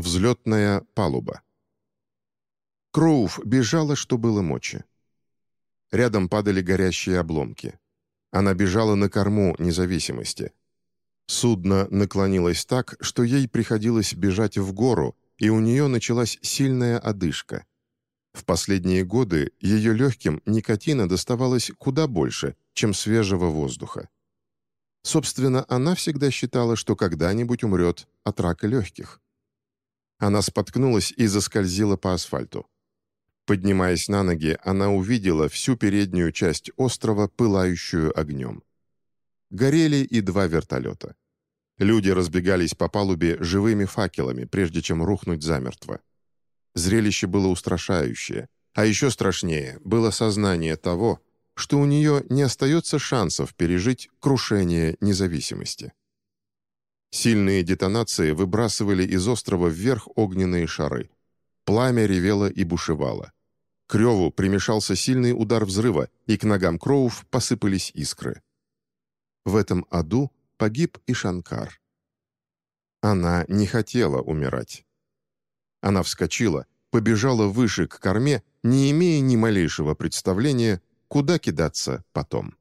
Взлетная палуба. Кроув бежала, что было мочи. Рядом падали горящие обломки. Она бежала на корму независимости. Судно наклонилось так, что ей приходилось бежать в гору, и у нее началась сильная одышка. В последние годы ее легким никотина доставалось куда больше, чем свежего воздуха. Собственно, она всегда считала, что когда-нибудь умрет от рака легких. Она споткнулась и заскользила по асфальту. Поднимаясь на ноги, она увидела всю переднюю часть острова, пылающую огнем. Горели и два вертолета. Люди разбегались по палубе живыми факелами, прежде чем рухнуть замертво. Зрелище было устрашающее, а еще страшнее было сознание того, что у нее не остается шансов пережить крушение независимости. Сильные детонации выбрасывали из острова вверх огненные шары. Пламя ревело и бушевало. К реву примешался сильный удар взрыва, и к ногам Кроув посыпались искры. В этом аду погиб и Шанкар. Она не хотела умирать. Она вскочила, побежала выше к корме, не имея ни малейшего представления, куда кидаться потом.